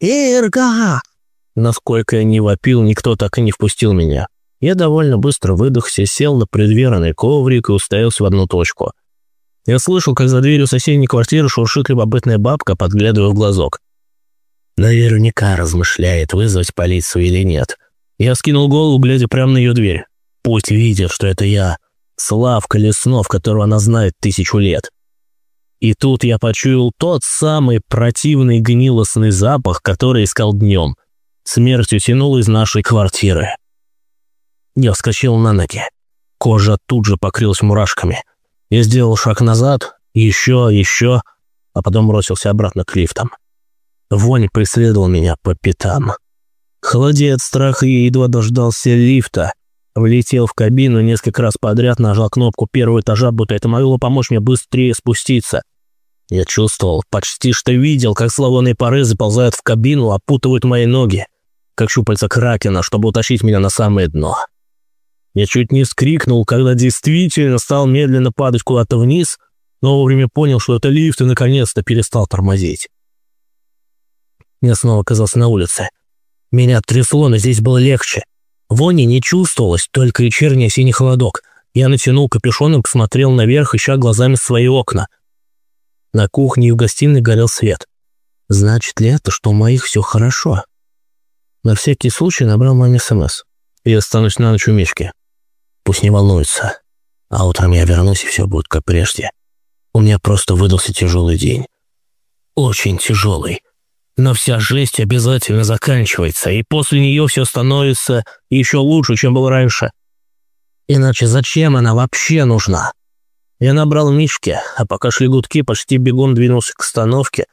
Ирка!» Насколько я не вопил, никто так и не впустил меня. Я довольно быстро выдохся, сел на предверный коврик и уставился в одну точку. Я слышал, как за дверью соседней квартиры шуршит любопытная бабка, подглядывая в глазок. Наверняка размышляет, вызвать полицию или нет. Я скинул голову, глядя прямо на ее дверь. Пусть видит, что это я, Славка Леснов, которого она знает тысячу лет. И тут я почуял тот самый противный гнилостный запах, который искал днем. Смерть утянула из нашей квартиры. Я вскочил на ноги. Кожа тут же покрылась мурашками. Я сделал шаг назад, еще, еще, а потом бросился обратно к лифтам. Вонь преследовал меня по пятам. Холодея от страха, я едва дождался лифта. Влетел в кабину несколько раз подряд, нажал кнопку первого этажа, будто это могло помочь мне быстрее спуститься. Я чувствовал, почти что видел, как славонные пары заползают в кабину, опутывают мои ноги, как щупальца кракена, чтобы утащить меня на самое дно. Я чуть не скрикнул, когда действительно стал медленно падать куда-то вниз, но вовремя понял, что это лифт и наконец-то перестал тормозить. Я снова оказался на улице. Меня трясло, но здесь было легче. Вони не чувствовалось, только вечерний осенний холодок. Я натянул капюшон и посмотрел наверх, ища глазами свои окна. На кухне и в гостиной горел свет. Значит ли это, что у моих все хорошо? На всякий случай набрал маме СМС. Я останусь на ночь у Мишки. Пусть не волнуется. А утром я вернусь, и все будет как прежде. У меня просто выдался тяжелый день. Очень тяжелый. Но вся жесть обязательно заканчивается, и после нее все становится еще лучше, чем было раньше. Иначе зачем она вообще нужна? Я набрал Мишки, а пока шли гудки, почти бегом двинулся к остановке.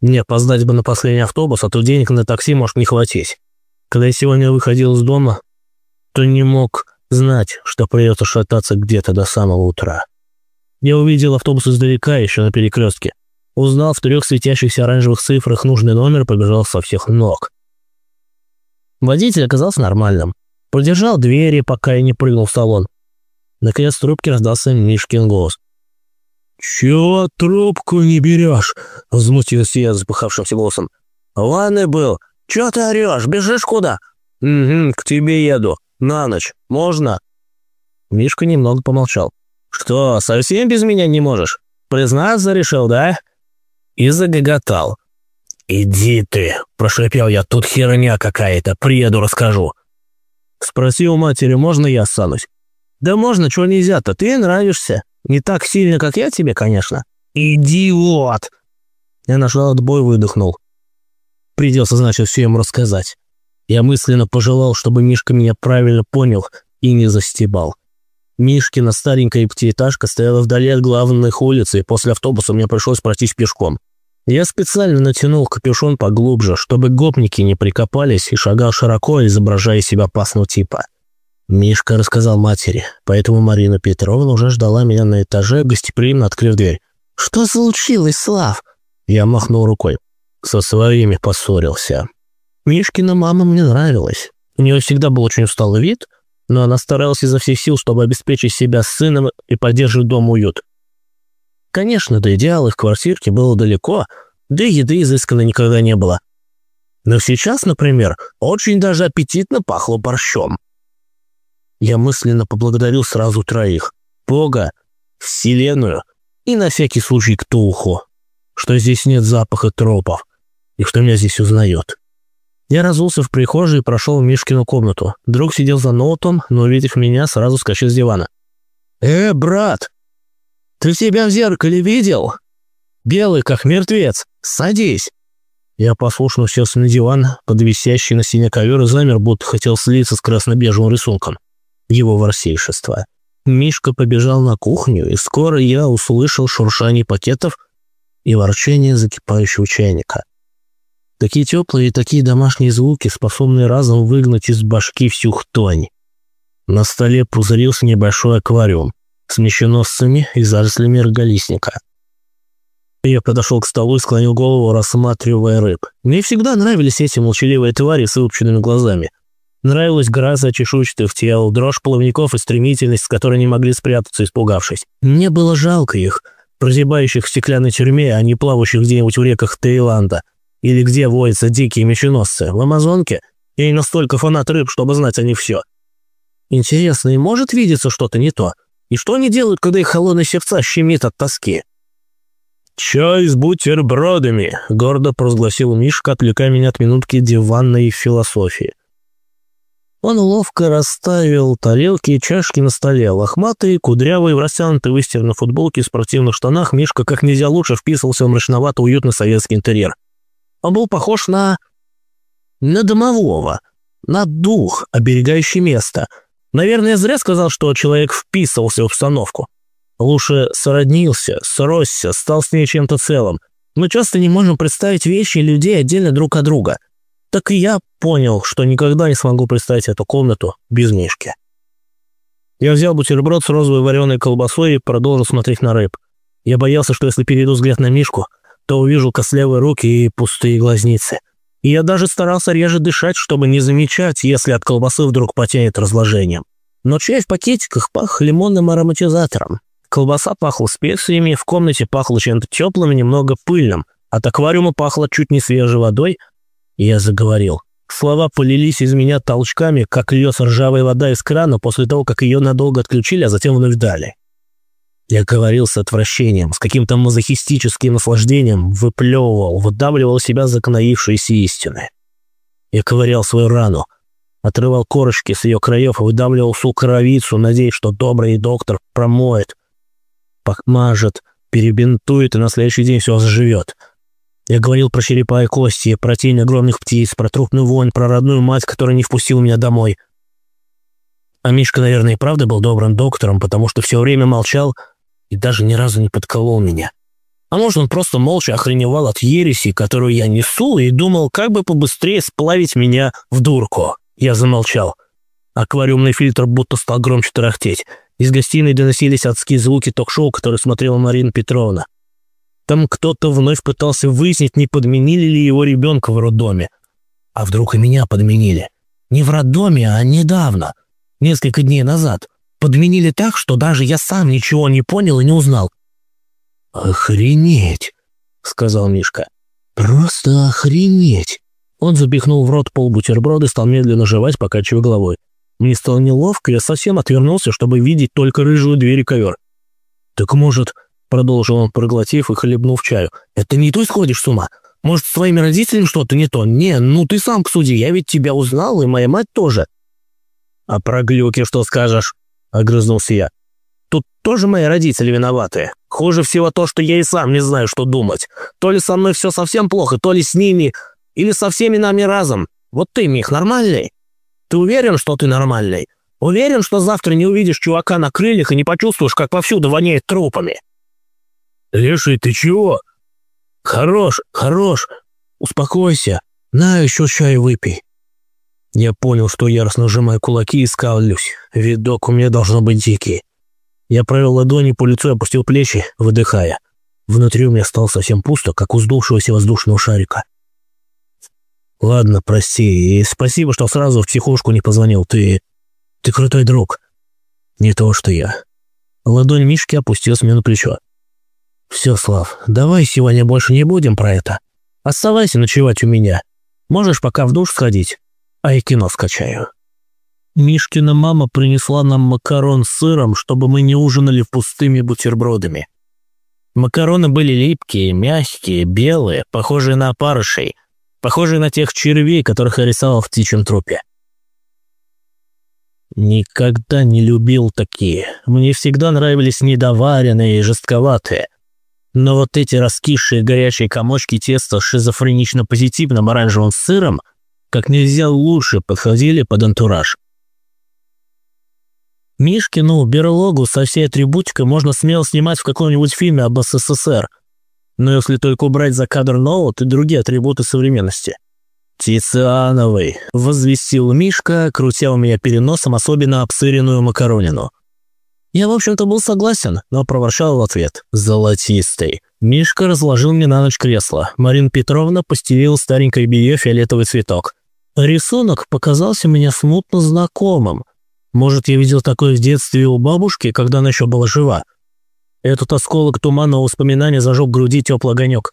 Мне опоздать бы на последний автобус, а то денег на такси может не хватить. Когда я сегодня выходил из дома, то не мог знать, что придется шататься где-то до самого утра. Я увидел автобус издалека еще на перекрестке. Узнал в трех светящихся оранжевых цифрах нужный номер, побежал со всех ног. Водитель оказался нормальным. Продержал двери, пока я не прыгнул в салон. Наконец в трубке раздался Мишкин голос. «Чего трубку не берешь?» — возмутился я запыхавшимся голосом. «В был. Чего ты орешь? Бежишь куда?» «Угу, к тебе еду. На ночь. Можно?» Мишка немного помолчал. «Что, совсем без меня не можешь? Признаться решил, да?» и загоготал. «Иди ты!» – прошепел я. «Тут херня какая-то, приеду, расскажу». Спроси у матери, можно я останусь? «Да можно, чего нельзя-то, ты нравишься. Не так сильно, как я тебе, конечно». «Идиот!» Я нажал отбой, выдохнул. Придется, значит, все ему рассказать. Я мысленно пожелал, чтобы Мишка меня правильно понял и не застебал. Мишкина старенькая пятиэтажка стояла вдали от главных улиц, и после автобуса мне пришлось пройтись пешком. Я специально натянул капюшон поглубже, чтобы гопники не прикопались, и шагал широко, изображая себя опасного типа. Мишка рассказал матери, поэтому Марина Петровна уже ждала меня на этаже, гостеприимно открыв дверь. «Что случилось, Слав?» Я махнул рукой. Со своими поссорился. Мишкина мама мне нравилась. У нее всегда был очень усталый вид — но она старалась изо всех сил, чтобы обеспечить себя сыном и поддерживать дом уют. Конечно, до идеала в квартирке было далеко, да и еды изысканной никогда не было. Но сейчас, например, очень даже аппетитно пахло борщом. Я мысленно поблагодарил сразу троих. Бога, Вселенную и на всякий случай Ктулху, что здесь нет запаха тропов и что меня здесь узнает. Я разулся в прихожей и прошел в Мишкину комнату. Друг сидел за ноутом, но, увидев меня, сразу скачал с дивана. «Э, брат, ты себя в зеркале видел? Белый, как мертвец. Садись!» Я послушно уселся на диван, под висящий на стене ковер и замер, будто хотел слиться с красно-бежевым рисунком. Его ворсейшество. Мишка побежал на кухню, и скоро я услышал шуршание пакетов и ворчание закипающего чайника. Такие теплые и такие домашние звуки, способные разом выгнать из башки всю хтонь. На столе пузырился небольшой аквариум с мещеносцами и зарослями роголистника. Я подошел к столу и склонил голову, рассматривая рыб. Мне всегда нравились эти молчаливые твари с выпученными глазами. Нравилась гроза чешуйчатых тел, дрожь плавников и стремительность, с которой не могли спрятаться, испугавшись. Мне было жалко их, прозябающих в стеклянной тюрьме, а не плавающих где-нибудь в реках Таиланда. Или где водятся дикие меченосцы? В Амазонке? Я не настолько фанат рыб, чтобы знать о них все. Интересно, и может видеться что-то не то? И что они делают, когда их холодная сердца щемит от тоски? «Чай с бутербродами», — гордо провозгласил Мишка, отвлекая меня от минутки диванной философии. Он ловко расставил тарелки и чашки на столе. Лохматый, кудрявый, в растянутой выстиранной футболке и спортивных штанах Мишка как нельзя лучше вписывался в мрачновато-уютный советский интерьер. Он был похож на... на домового, на дух, оберегающий место. Наверное, зря сказал, что человек вписывался в обстановку. Лучше сроднился, сросся, стал с ней чем-то целым. Мы часто не можем представить вещи и людей отдельно друг от друга. Так и я понял, что никогда не смогу представить эту комнату без Мишки. Я взял бутерброд с розовой вареной колбасой и продолжил смотреть на рыб. Я боялся, что если перейду взгляд на Мишку, то увижу костлявые руки и пустые глазницы. И я даже старался реже дышать, чтобы не замечать, если от колбасы вдруг потянет разложением. Но чай в пакетиках пах лимонным ароматизатором. Колбаса пахла специями, в комнате пахло чем-то теплым и немного пыльным. От аквариума пахло чуть не свежей водой. И я заговорил. Слова полились из меня толчками, как льется ржавая вода из крана после того, как ее надолго отключили, а затем вновь дали. Я говорил с отвращением, с каким-то мазохистическим наслаждением, выплевывал, выдавливал себя законаившиеся истины. Я ковырял свою рану, отрывал корочки с ее краев и выдавливал всю кровицу, надеясь, что добрый доктор промоет, помажет, перебинтует, и на следующий день все заживет. Я говорил про черепа и кости, про тень огромных птиц, про трупную вонь, про родную мать, которая не впустила меня домой. А Мишка, наверное, и правда был добрым доктором, потому что все время молчал, и даже ни разу не подколол меня. А может, он просто молча охреневал от ереси, которую я несу, и думал, как бы побыстрее сплавить меня в дурку. Я замолчал. Аквариумный фильтр будто стал громче тарахтеть. Из гостиной доносились адские звуки ток-шоу, которое смотрела Марина Петровна. Там кто-то вновь пытался выяснить, не подменили ли его ребенка в роддоме. А вдруг и меня подменили? Не в роддоме, а недавно, несколько дней назад. Подменили так, что даже я сам ничего не понял и не узнал. «Охренеть!» — сказал Мишка. «Просто охренеть!» Он запихнул в рот пол бутерброда и стал медленно жевать, покачивая головой. Мне стало неловко, я совсем отвернулся, чтобы видеть только рыжую дверь и ковер. «Так может...» — продолжил он, проглотив и хлебнув чаю. «Это не ты сходишь с ума? Может, с твоими родителями что-то не то? Не, ну ты сам посуди, я ведь тебя узнал, и моя мать тоже». «А про глюки что скажешь?» — огрызнулся я. «Тут тоже мои родители виноваты. Хуже всего то, что я и сам не знаю, что думать. То ли со мной все совсем плохо, то ли с ними, или со всеми нами разом. Вот ты, Мих, нормальный? Ты уверен, что ты нормальный? Уверен, что завтра не увидишь чувака на крыльях и не почувствуешь, как повсюду воняет трупами?» «Леший, ты чего?» «Хорош, хорош. Успокойся. На, еще чай выпей». Я понял, что яростно сжимаю кулаки и скалюсь. Видок у меня должно быть дикий. Я провел ладони по лицу и опустил плечи, выдыхая. Внутри у меня стало совсем пусто, как у сдувшегося воздушного шарика. «Ладно, прости, и спасибо, что сразу в психушку не позвонил. Ты... ты крутой друг. Не то, что я». Ладонь Мишки опустилась мне на плечо. «Все, Слав, давай сегодня больше не будем про это. Оставайся ночевать у меня. Можешь пока в душ сходить?» А я кино скачаю. Мишкина мама принесла нам макарон с сыром, чтобы мы не ужинали пустыми бутербродами. Макароны были липкие, мягкие, белые, похожие на опарышей, похожие на тех червей, которых я рисовал в птичьем трупе. Никогда не любил такие. Мне всегда нравились недоваренные и жестковатые. Но вот эти раскисшие горячие комочки теста с шизофренично-позитивным оранжевым сыром как нельзя лучше подходили под антураж. Мишкину берлогу со всей атрибутикой можно смело снимать в каком-нибудь фильме об СССР, но если только убрать за кадр ноут и другие атрибуты современности. «Тициановый», – возвестил Мишка, крутя у меня переносом особенно обсыренную макаронину. Я, в общем-то, был согласен, но проворчал в ответ «золотистый». Мишка разложил мне на ночь кресло. Марина Петровна постелила старенькое белье фиолетовый цветок. Рисунок показался мне смутно знакомым. Может, я видел такое в детстве у бабушки, когда она еще была жива. Этот осколок туманного воспоминания зажег в груди теплый огонек.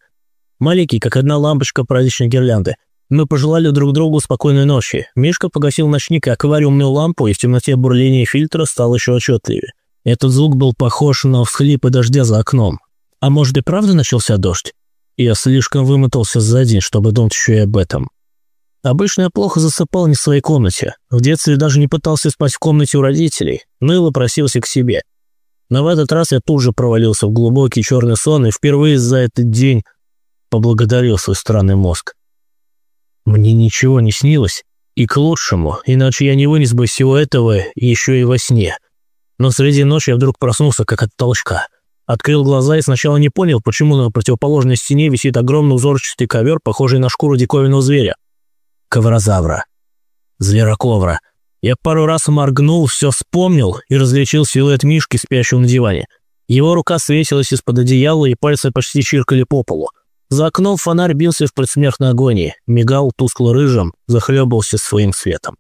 Маленький, как одна лампочка праздничной гирлянды – мы пожелали друг другу спокойной ночи. Мишка погасил ночник и аквариумную лампу, и в темноте бурление фильтра стало еще отчетливее. Этот звук был похож на всхлипы дождя за окном. А может и правда начался дождь? Я слишком вымотался за день, чтобы думать еще и об этом. Обычно я плохо засыпал не в своей комнате. В детстве даже не пытался спать в комнате у родителей. Ныло просился к себе. Но в этот раз я тут же провалился в глубокий черный сон и впервые за этот день поблагодарил свой странный мозг. Мне ничего не снилось, и к лучшему, иначе я не вынес бы всего этого еще и во сне. Но среди ночи я вдруг проснулся, как от толчка. Открыл глаза и сначала не понял, почему на противоположной стене висит огромный узорчатый ковер, похожий на шкуру диковинного зверя. Коврозавра. Звероковра. Я пару раз моргнул, все вспомнил и различил силуэт Мишки, спящего на диване. Его рука свесилась из-под одеяла, и пальцы почти чиркали по полу. За окном фонарь бился в предсмертной агонии, мигал тускло-рыжим, захлебывался своим светом.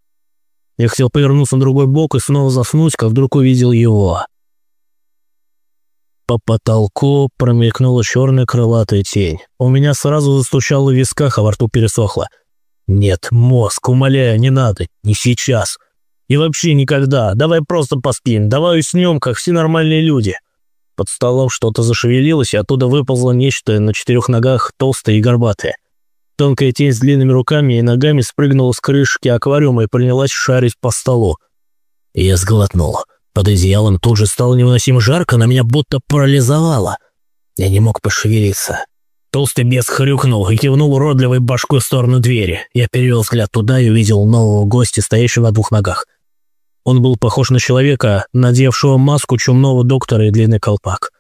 Я хотел повернуться на другой бок и снова заснуть, как вдруг увидел его. По потолку промелькнула черная крылатая тень. У меня сразу застучало в висках, а во рту пересохло. «Нет, мозг, умоляю, не надо, не сейчас. И вообще никогда. Давай просто поспим, давай уснем, как все нормальные люди». Под столом что-то зашевелилось, и оттуда выползло нечто на четырех ногах, толстое и горбатое. Тонкая тень с длинными руками и ногами спрыгнула с крышки аквариума и принялась шарить по столу. Я сглотнул. Под одеялом тут же стало невыносимо жарко, на меня будто парализовало. Я не мог пошевелиться. Толстый бес хрюкнул и кивнул уродливой башкой в сторону двери. Я перевел взгляд туда и увидел нового гостя, стоящего на двух ногах. Он был похож на человека, надевшего маску чумного доктора и длинный колпак.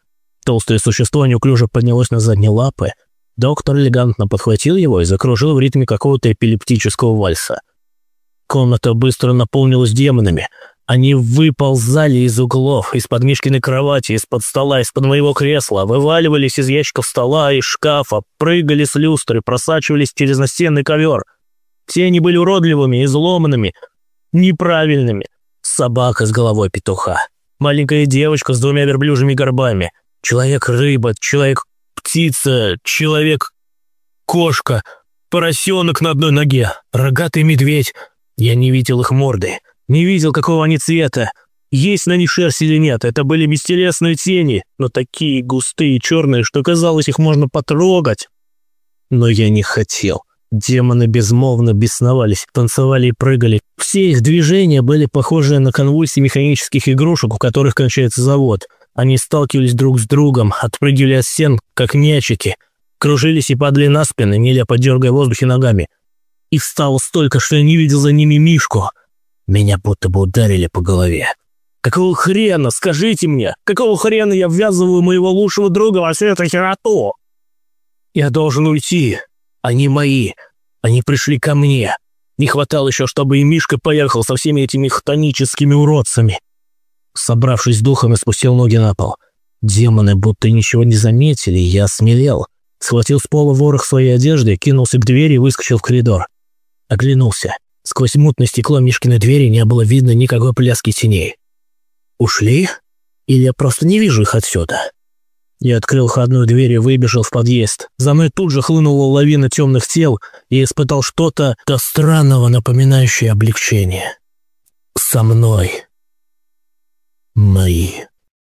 Толстое существо неуклюже поднялось на задние лапы. Доктор элегантно подхватил его и закружил в ритме какого-то эпилептического вальса. Комната быстро наполнилась демонами. Они выползали из углов, из-под Мишкиной кровати, из-под стола, из-под моего кресла, вываливались из ящиков стола и шкафа, прыгали с люстры, просачивались через настенный ковер. Все они были уродливыми, изломанными, неправильными – собака с головой петуха, маленькая девочка с двумя верблюжьими горбами, человек-рыба, человек-птица, человек-кошка, поросенок на одной ноге, рогатый медведь. Я не видел их морды, не видел, какого они цвета, есть на них шерсть или нет, это были бестелесные тени, но такие густые и черные, что казалось, их можно потрогать. Но я не хотел. Демоны безмолвно бесновались, танцевали и прыгали. Все их движения были похожи на конвульсии механических игрушек, у которых кончается завод. Они сталкивались друг с другом, отпрыгивали от стен, как мячики, кружились и падали на спины, нелепо дергая в воздухе ногами. Их стало столько, что я не видел за ними Мишку. Меня будто бы ударили по голове. Какого хрена, скажите мне, какого хрена я ввязываю моего лучшего друга во всю эту хероту? Я должен уйти, они мои. Они пришли ко мне. Не хватало еще, чтобы и Мишка поехал со всеми этими хтоническими уродцами. Собравшись духом, я спустил ноги на пол. Демоны будто ничего не заметили, я смелел. Схватил с пола ворох своей одежды, кинулся к двери и выскочил в коридор. Оглянулся. Сквозь мутное стекло Мишкиной двери не было видно никакой пляски теней. Ушли? Или я просто не вижу их отсюда? Я открыл входную дверь и выбежал в подъезд. За мной тут же хлынула лавина темных тел и испытал что-то до странного напоминающее облегчение. со мной. Мои